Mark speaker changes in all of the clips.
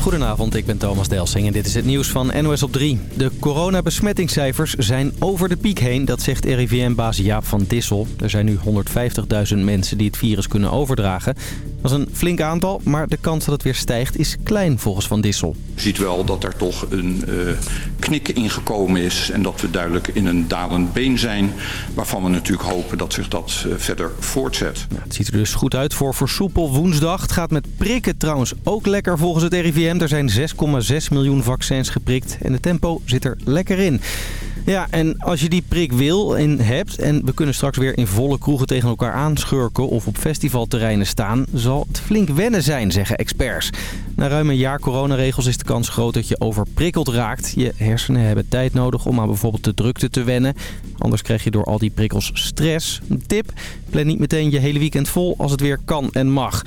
Speaker 1: Goedenavond, ik ben Thomas Delsing en dit is het nieuws van NOS op 3. De coronabesmettingscijfers zijn over de piek heen, dat zegt RIVM-baas Jaap van Dissel. Er zijn nu 150.000 mensen die het virus kunnen overdragen. Dat is een flink aantal, maar de kans dat het weer stijgt is klein volgens Van Dissel.
Speaker 2: Je ziet wel dat er toch een uh, knik ingekomen is en dat we duidelijk in een dalend been zijn. Waarvan we natuurlijk hopen dat zich dat uh, verder voortzet.
Speaker 1: Het ziet er dus goed uit voor versoepel woensdag. Het gaat met prikken trouwens ook lekker volgens het RIVM. Er zijn 6,6 miljoen vaccins geprikt en het tempo zit er lekker in. Ja, en als je die prik wil en hebt en we kunnen straks weer in volle kroegen tegen elkaar aanschurken of op festivalterreinen staan, zal het flink wennen zijn, zeggen experts. Na ruim een jaar coronaregels is de kans groot dat je overprikkeld raakt. Je hersenen hebben tijd nodig om aan bijvoorbeeld de drukte te wennen. Anders krijg je door al die prikkels stress. Een tip, plan niet meteen je hele weekend vol als het weer kan en mag.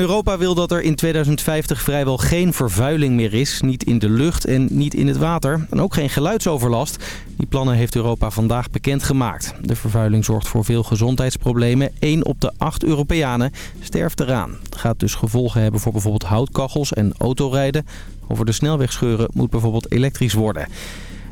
Speaker 1: Europa wil dat er in 2050 vrijwel geen vervuiling meer is. Niet in de lucht en niet in het water. En ook geen geluidsoverlast. Die plannen heeft Europa vandaag bekendgemaakt. De vervuiling zorgt voor veel gezondheidsproblemen. 1 op de 8 Europeanen sterft eraan. Het gaat dus gevolgen hebben voor bijvoorbeeld houtkachels en autorijden. Over de snelwegscheuren moet bijvoorbeeld elektrisch worden.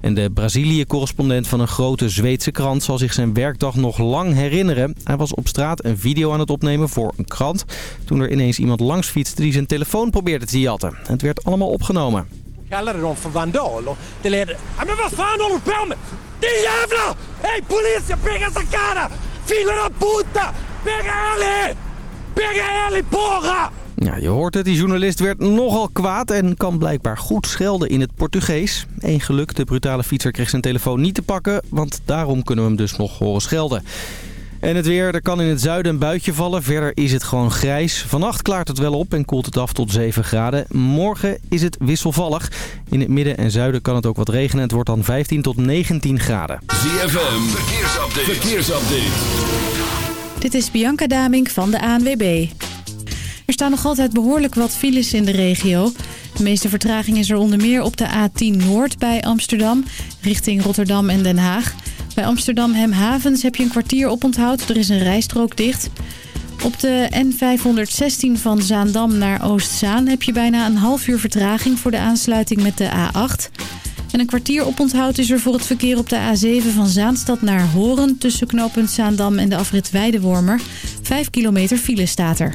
Speaker 1: En de Brazilië-correspondent van een grote Zweedse krant zal zich zijn werkdag nog lang herinneren. Hij was op straat een video aan het opnemen voor een krant. Toen er ineens iemand langs fietste die zijn telefoon probeerde te jatten. Het werd allemaal opgenomen.
Speaker 3: Kallade dem för vandal det leder... Ja, men vad fan håller du på med? Din jävla! Puta! Pega ärlig! Pega ärlig porra!
Speaker 1: Ja, je hoort het, die journalist werd nogal kwaad en kan blijkbaar goed schelden in het Portugees. Eén geluk, de brutale fietser kreeg zijn telefoon niet te pakken, want daarom kunnen we hem dus nog horen schelden. En het weer, er kan in het zuiden een buitje vallen. Verder is het gewoon grijs. Vannacht klaart het wel op en koelt het af tot 7 graden. Morgen is het wisselvallig. In het midden en zuiden kan het ook wat regenen. Het wordt dan 15 tot 19 graden.
Speaker 4: ZFM, verkeersupdate. verkeersupdate.
Speaker 5: Dit is Bianca Damink van de ANWB. Er staan nog altijd behoorlijk wat files in de regio. De meeste vertraging is er onder meer op de A10 Noord bij Amsterdam, richting Rotterdam en Den Haag. Bij Amsterdam Hemhavens heb je een kwartier oponthoud. Er is een rijstrook dicht. Op de N516 van Zaandam naar Oostzaan heb je bijna een half uur vertraging voor de aansluiting met de A8. En een kwartier oponthoud is er voor het verkeer op de A7 van Zaanstad naar Horen... tussen knooppunt Zaandam en de afrit Weidewormer. Vijf kilometer file staat er.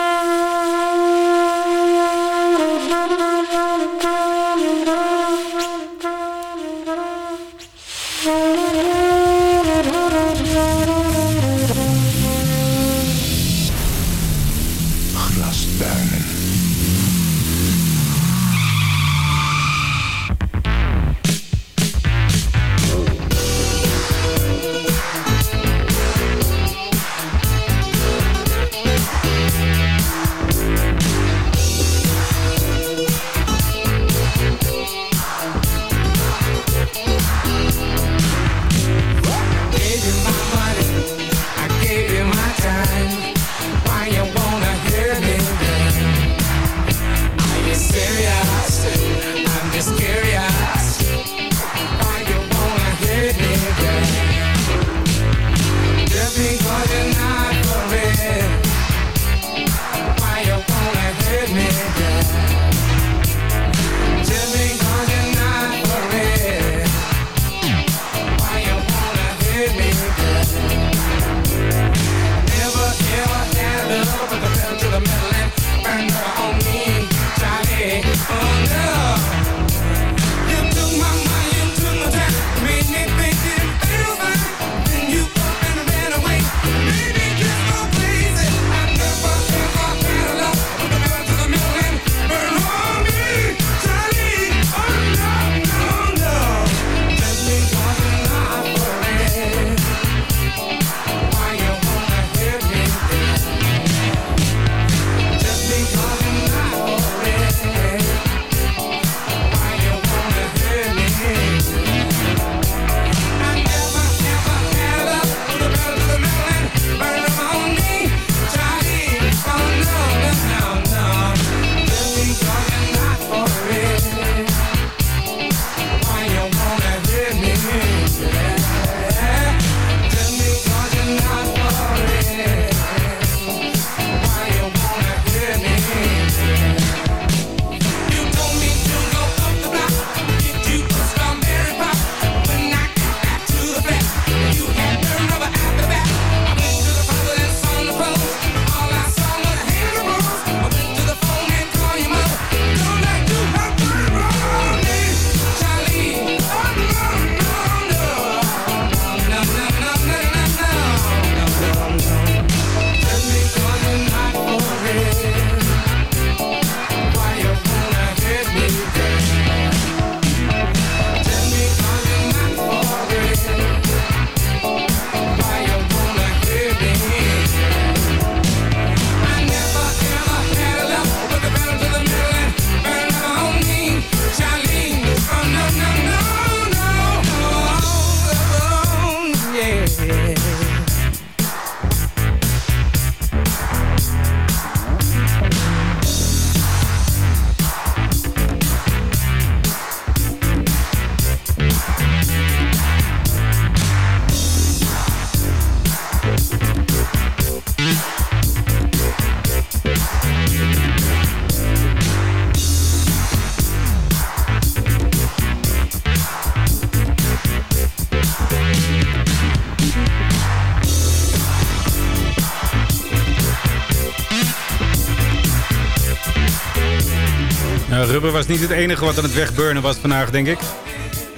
Speaker 6: Rubber was niet het enige wat aan het wegburnen was vandaag, denk ik.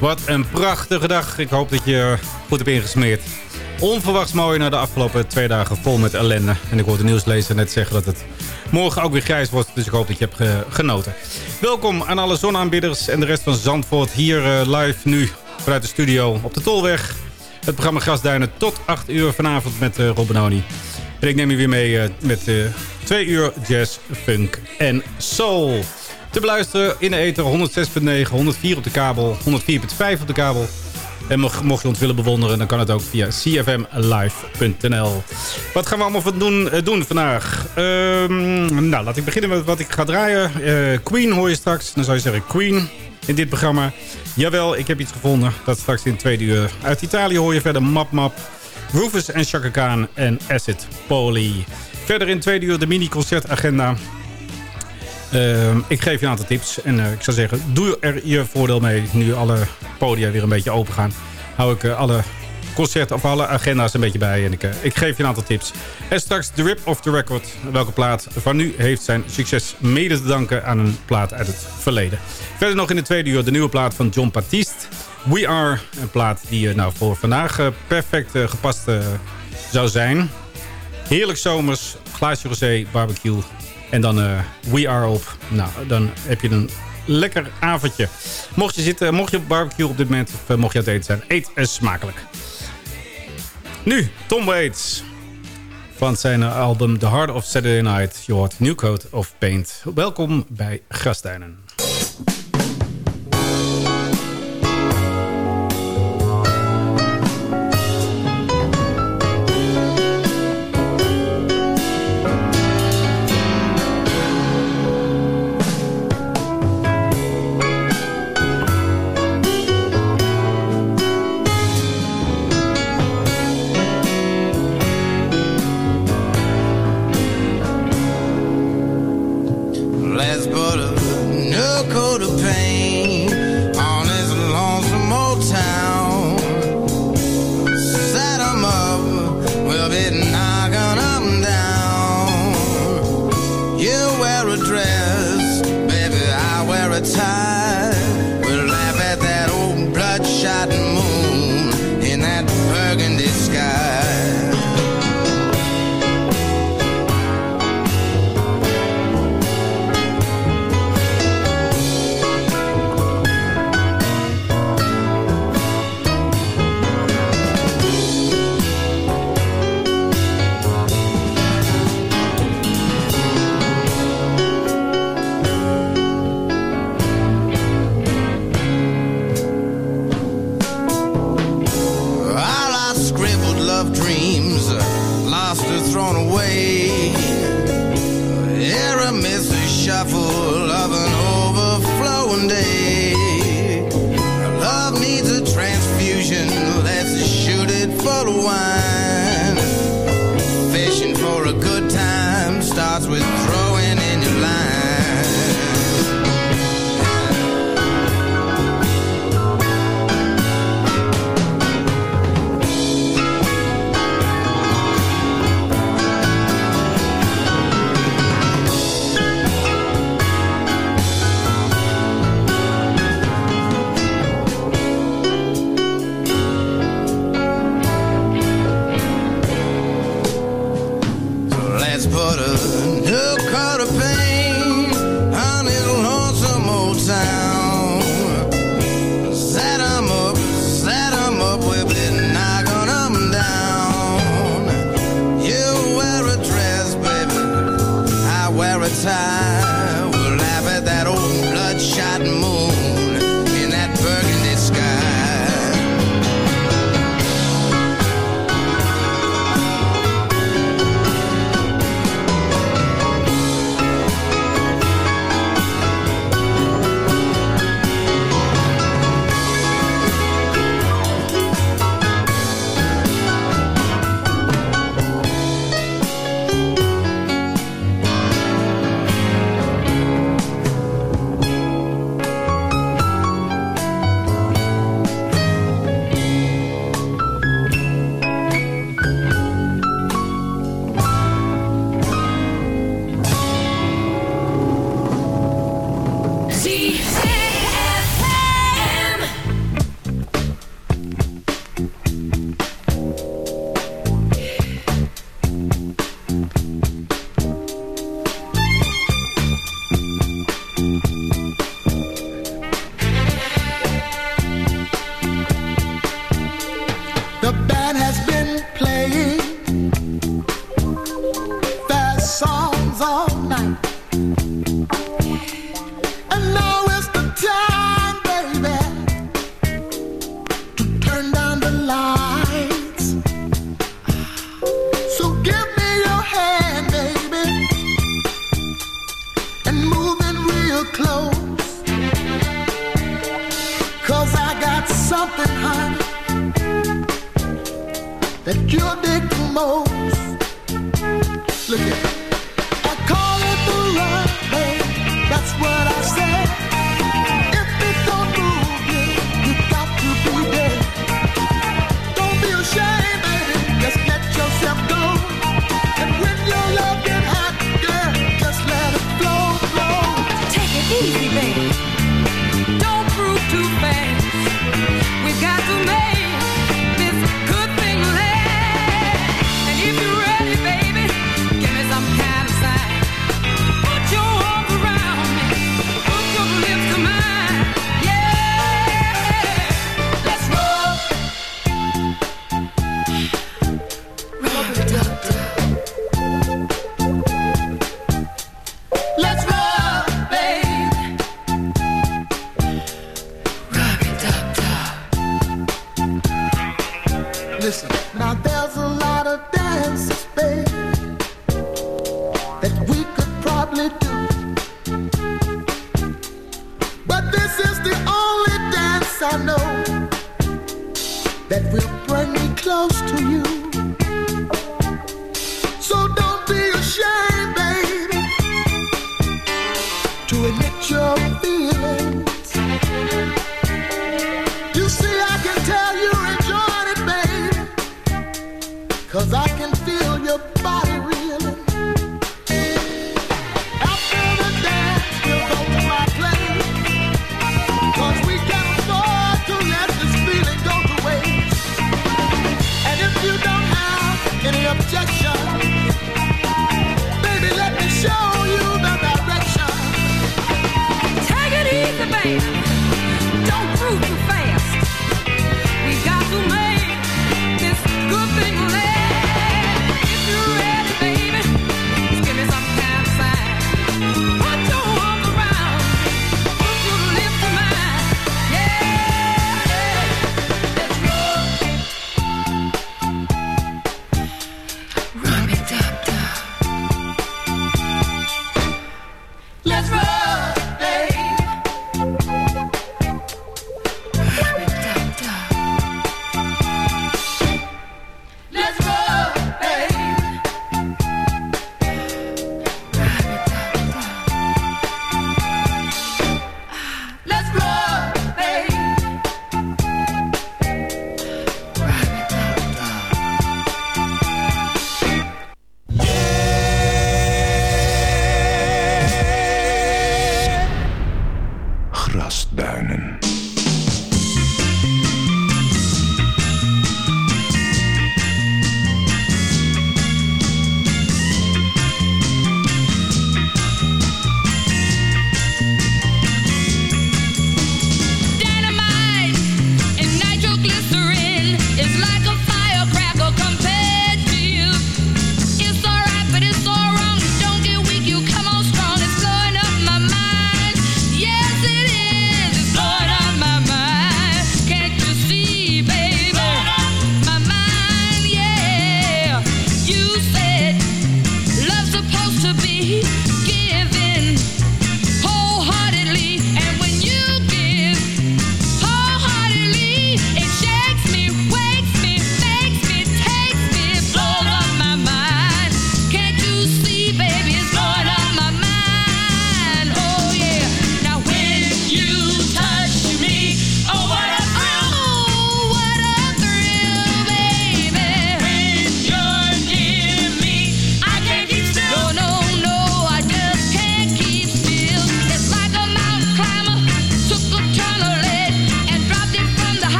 Speaker 6: Wat een prachtige dag. Ik hoop dat je goed hebt ingesmeerd. Onverwachts mooi na de afgelopen twee dagen vol met ellende. En ik hoorde de nieuwslezer net zeggen dat het morgen ook weer grijs wordt. Dus ik hoop dat je hebt ge- genoten. Welkom aan alle zonaanbidders en de rest van Zandvoort. Hier eh, live nu vanuit de studio op de Tolweg. Het programma Grasduinen tot 8 uur vanavond met uh, Rob Benoni. En ik neem je weer mee eh, met eh, twee uur jazz, funk en soul. Te beluisteren in de ether 106.9, 104 op de kabel, 104.5 op de kabel. En mocht, je ons willen bewonderen, dan kan het ook via cfmlive.nl. Wat gaan we allemaal doen, eh, doen vandaag? Ehm, nou, laat ik beginnen met wat ik ga draaien. Eh, Queen hoor je straks. Dan zou je zeggen Queen in dit programma. Jawel, ik heb iets gevonden. Dat straks in tweede uur. Uit Italië hoor je verder Map Map, Rufus en Chaka Khan en Acid Poly. Verder in het tweede uur de mini-concertagenda. Ehm, ik geef je een aantal tips. En eh, ik zou zeggen, doe er je voordeel mee. Nu alle podia weer een beetje open gaan. Hou ik eh, alle concerten of alle agenda's een beetje bij. En ik, eh, ik geef je een aantal tips. En straks de rip of the record. Welke plaat van nu heeft zijn succes mede te danken aan een plaat uit het verleden. Verder nog in de tweede uur de nieuwe plaat van John Baptiste. We Are. Een plaat die nou, voor vandaag perfect gepast zou zijn. Heerlijk zomers, glaasje rosé, barbecue. En dan eh, We Are op. Nou, dan heb je een lekker avondje. Mocht je zitten, mocht je op barbecue op dit moment... of eh, mocht je aan het eten zijn, eet smakelijk. Nu, Tom Waits. Van zijn album The Heart of Saturday Night. Je New Coat of Paint. Welkom bij Grasduinen.
Speaker 7: Starts with throwing
Speaker 8: love.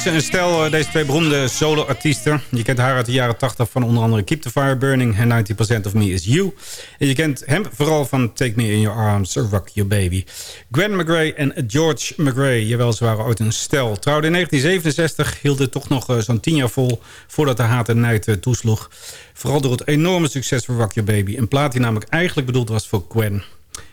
Speaker 6: Ze een stel, eh, deze twee beroemde solo-artiesten. Je kent haar uit de jaren 80 van onder andere Keep the Fire Burning... en 90% of Me is You. En je kent hem vooral van Take Me in Your Arms, Rock Your Baby. Gwen McRae en George McRae, jawel, ze waren ooit een stel. Trouwden in 1967, hielden toch nog eh, zo'n 10 jaar vol... voordat de haat en nijd eh, toesloeg. Vooral door het enorme succes van Rock Your Baby. Een plaat die namelijk eigenlijk bedoeld was voor Gwen...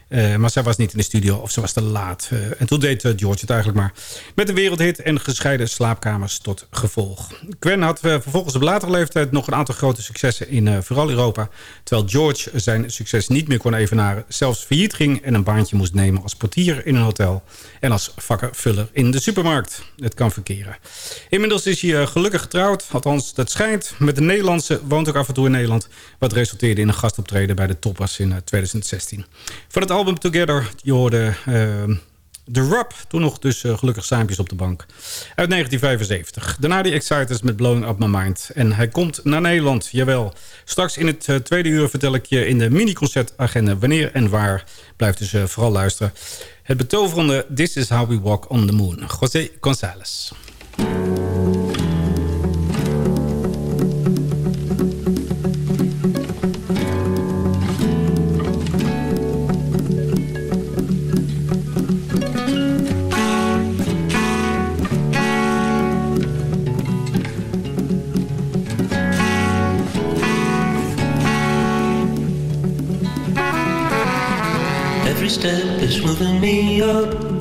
Speaker 6: Uh, maar zij was niet in de studio of ze was te laat. Uh, en toen deed uh, George het eigenlijk maar. Met een wereldhit en gescheiden slaapkamers tot gevolg. Gwen had vervolgens op latere leeftijd nog een aantal grote successen in vooral Europa. Terwijl George zijn succes niet meer kon evenaren. Zelfs failliet ging en een baantje moest nemen als portier in een hotel. En als vakkenvuller in de supermarkt. Het kan verkeren. Inmiddels is hij gelukkig getrouwd. Althans, dat schijnt. Met de Nederlandse woont ook af en toe in Nederland. Wat resulteerde in een gastoptreden bij de Toppers in 2016. Van het album Together. Je hoorde uh, The Rub, toen nog dus uh, gelukkig saampjes op de bank. Uit 1975. Daarna die Exciters met Blowing Up My Mind. En hij komt naar Nederland, jawel. Straks in het uh, tweede uur vertel ik je in de mini-concertagenda wanneer en waar. Blijf dus uh, vooral luisteren. Het betoverende This Is How We Walk on the Moon. José González.
Speaker 9: Is moving me up.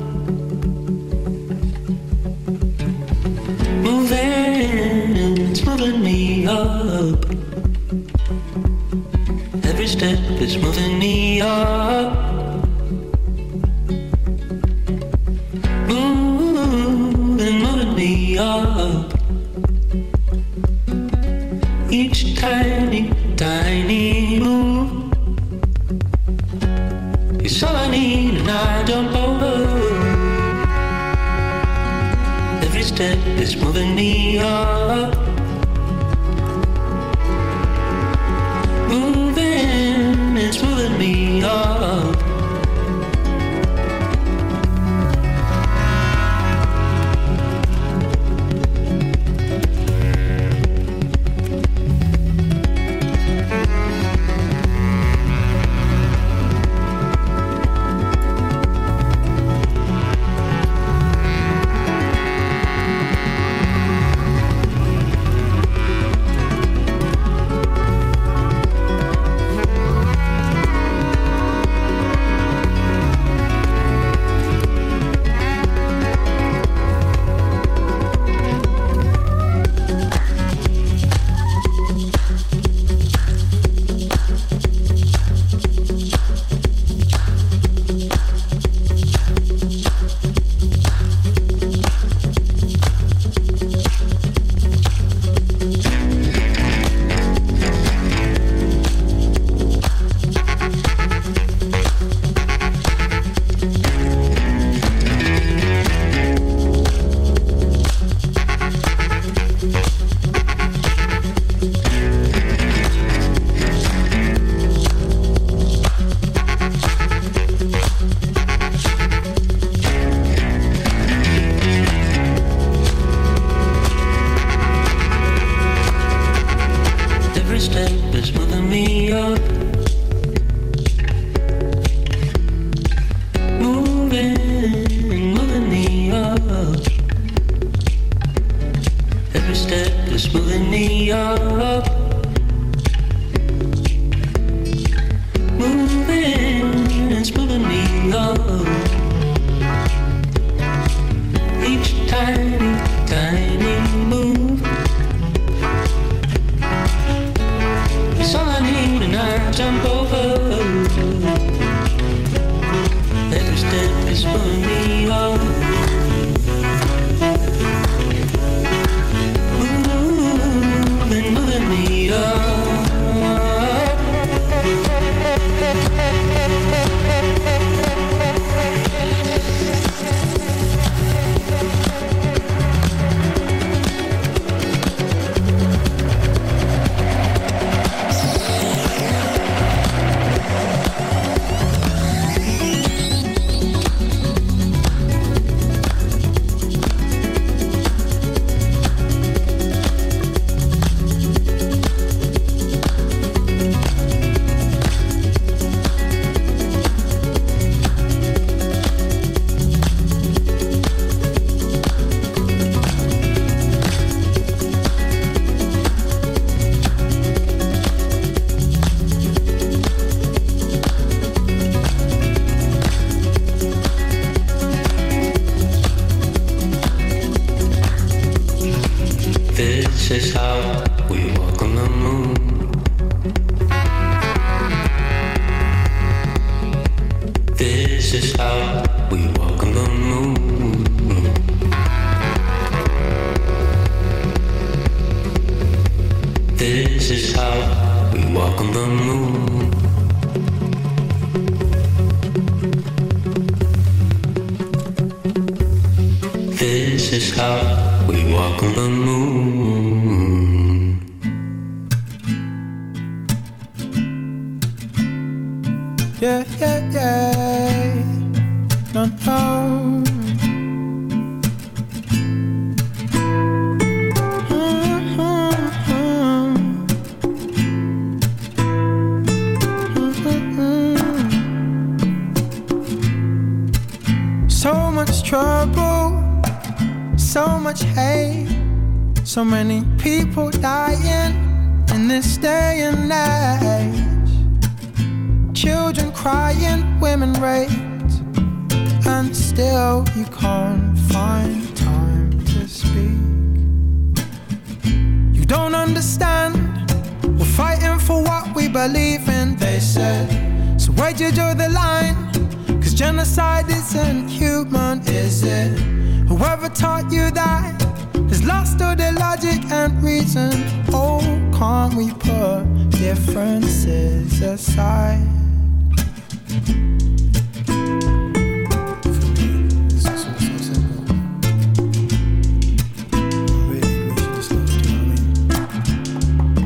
Speaker 10: logic and reason. Oh, can't we put differences aside?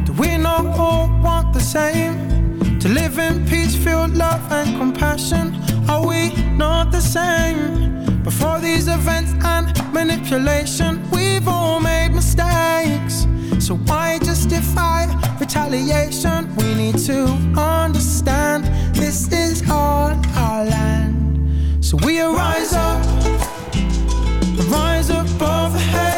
Speaker 10: Do we not all want the same To live in peace, feel love and compassion Are we not the same? Before these events and manipulation, we've all made mistakes. So why justify retaliation? We need to understand this is all our land. So we arise up, rise above the head.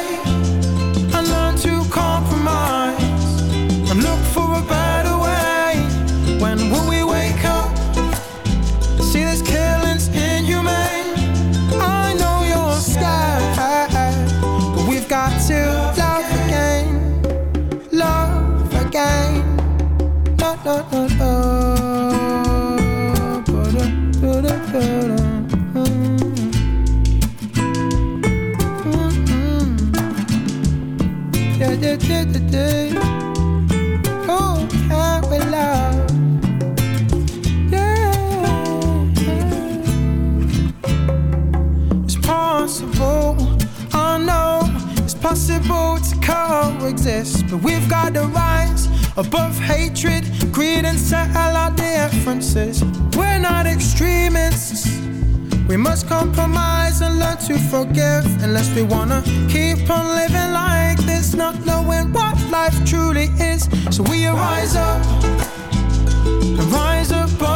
Speaker 10: But we've got to rise above hatred, greed, and settle our differences. We're not extremists. We must compromise and learn to forgive unless we wanna keep on living like this, not knowing what life truly is. So we rise up and rise above.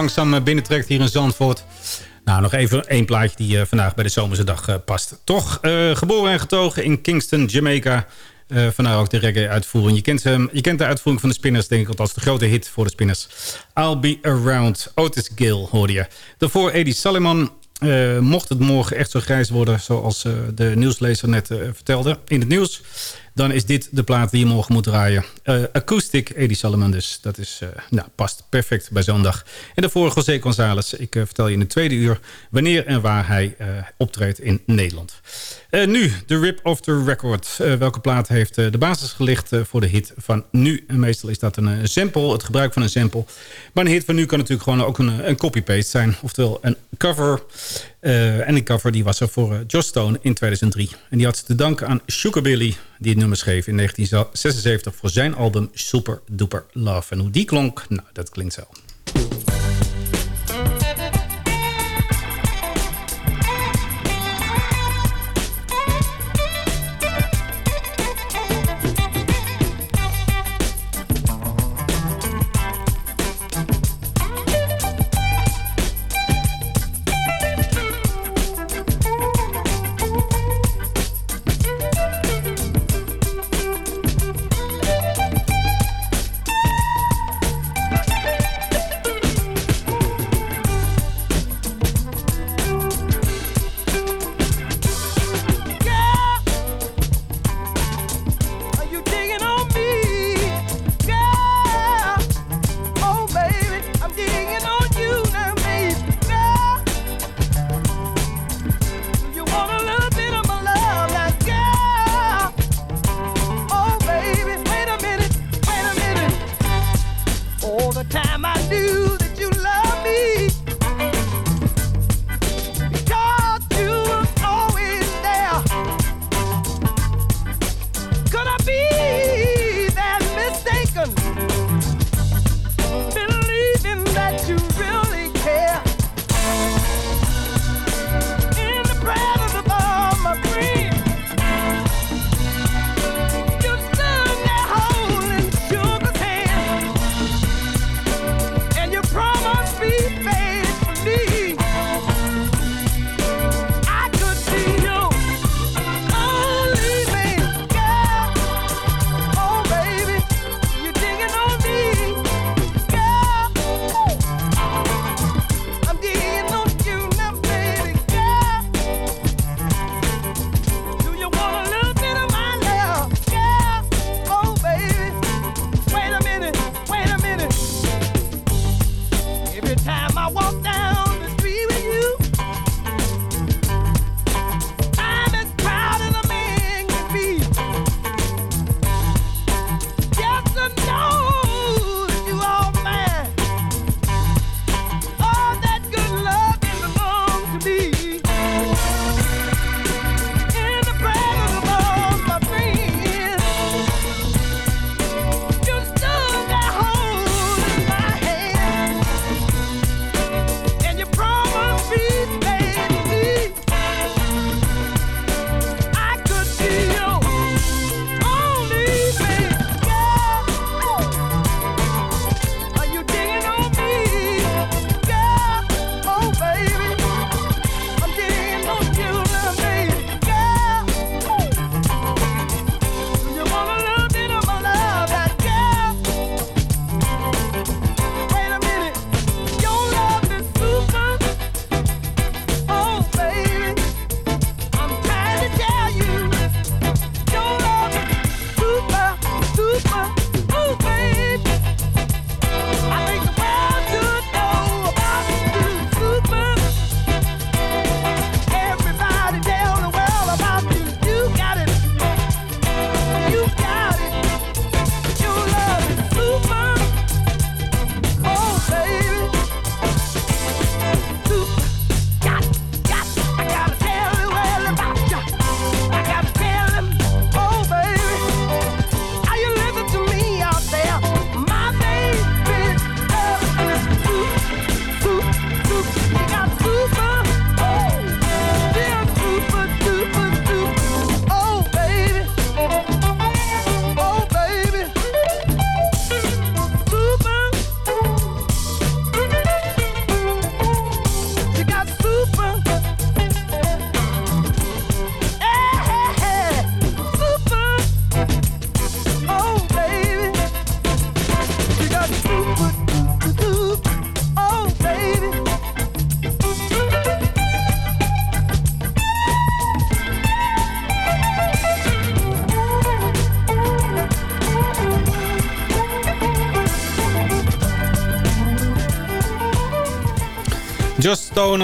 Speaker 6: Langzaam eh, binnentrekt hier in Zandvoort. Nou, nog even één plaatje die eh, vandaag bij de Zomerse Dag eh, past. Toch, geboren en getogen in Kingston, Jamaica. Vandaar ook de reggae-uitvoering. Je kent, hem, je kent de uitvoering van de Spinners, denk ik, althans de grote hit voor de Spinners. I'll Be Around, Otis Gill hoorde je. Daarvoor Eddie Salomon. Mocht het morgen echt zo grijs worden, zoals de nieuwslezer net vertelde in het nieuws... dan is dit de plaat die je morgen moet draaien. Eh, Acoustic, Eddie Salomon dus. Dat is, eh, nou, past perfect bij zo'n dag. En daarvoor José González. Ik eh, vertel je in het tweede uur wanneer en waar hij optreedt in Nederland. Nu, de Rip of the Record. Welke plaat heeft de basis gelegd voor de hit van nu? Meestal is dat een sample, het gebruik van een sample. Maar een hit van nu kan natuurlijk gewoon ook een, een copy-paste zijn. Oftewel een cover. Eh, en die cover die was er voor eh, Joss Stone in 2003. En die had ze te danken aan Sugar Billy, die het nummer schreef in 1976... voor zijn album Super Duper Love. En hoe die klonk, nou, dat klinkt zo.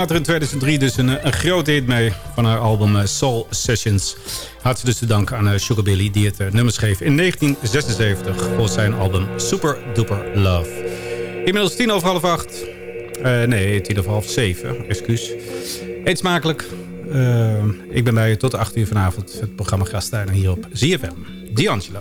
Speaker 11: later in 2003 dus een, een grote hit mee van haar album eh, Soul Sessions. Hartelijk dus te danken aan eh, Sugarbilly die het eh, nummer schreef in 1976 voor zijn album Super Duper Love. Inmiddels tien over half acht. Nee, tien over half zeven, excuus. Eet smakelijk. Ik ben bij je tot 8 uur vanavond. Het programma Gastijn hier op ZFM. D'Angelo.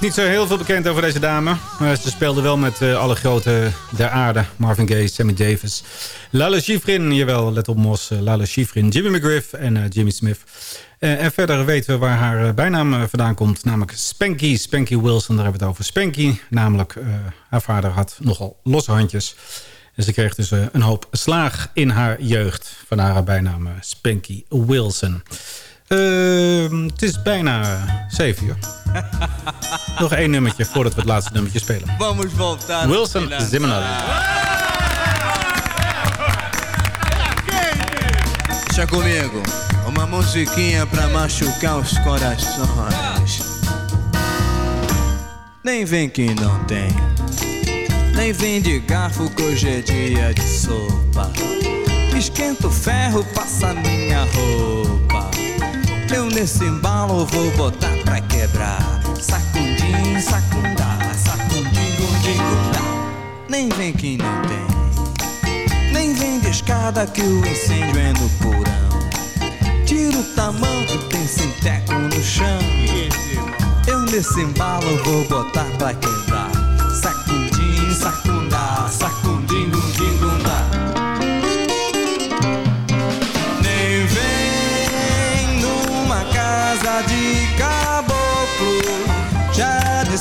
Speaker 12: is
Speaker 6: niet zo heel veel bekend over deze dame. Maar ze speelde wel met eh, alle grote der aarde. Marvin Gaye, Sammy Davis. Lala Schifrin, jawel, let op Mos. eh, Lala Jimmy McGriff en eh, Jimmy Smith. En verder weten we waar haar bijnaam vandaan komt. Namelijk Spanky, Spanky Wilson. Daar hebben we het over. Spanky, namelijk haar vader had nogal losse handjes. En ze kreeg dus een hoop slaag in haar jeugd. Vandaar haar bijnaam Spanky Wilson. Ehm, het is bijna 7 uur. Nog één nummertje voordat we het laatste nummertje spelen.
Speaker 13: Vamos voltar.
Speaker 6: Wilson Zimmerman.
Speaker 13: Deixa comigo. Uma musiquinha pra machucar os corações. Nem vem que não tem. Nem vem de garfo que hoje é dia de sopa. Esquenta o ferro, passa minha roupa. Eu nesse embalo vou botar pra quebrar. Sacundim, sacundá, sacundim, gundim, gundá. Nem vem que não tem. Nem vem de escada que o incêndio é no porão. Tira o tamanco, tem sinteco no chão. Eu nesse embalo vou botar pra quebrar.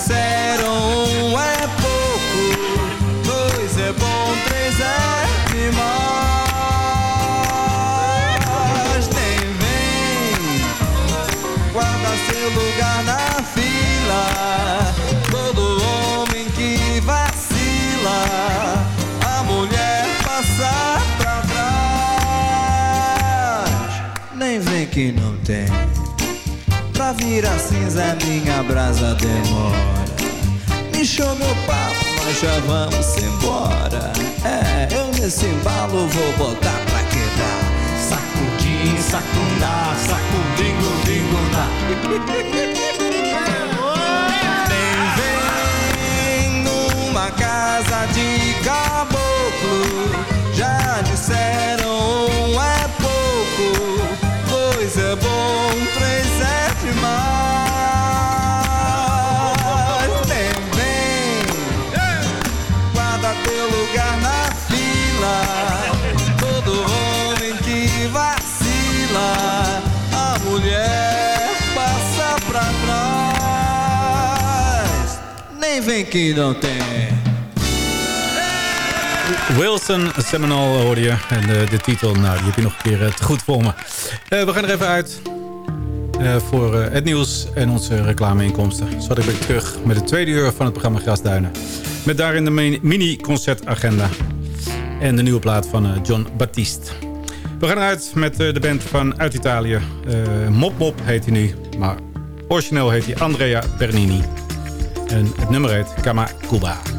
Speaker 13: Disseram um é pouco, dois é bom, três é demais. Nem vem, guarda seu lugar na fila. Todo homem que vacila, a mulher passa pra trás. Nem vem que não tem. Pra virar cinza, minha brasa demora. Me show meu papo, nós já vamos embora. É, eu Nesse embalo vou botar pra quebrar. Sacudim, sacundá, sacudingo, dingo, Nem vem numa casa de caboclo. Já disseram é pouco, dois é
Speaker 6: Wilson Seminole hoorde je. En eh, de titel, nou, die heb je nog een keer eh, te goed voor me. Eh, we gaan er even uit voor het nieuws en onze reclameinkomsten. Zo ik terug met het tweede uur van het programma Grasduinen. Met daarin de mini- mini-concertagenda. En de nieuwe plaat van John Baptiste. We gaan eruit met de band van uit Italië. Mop Mop heet hij nu. Maar origineel heet hij Andrea Bernini. En het nummer heet Kama Cuba.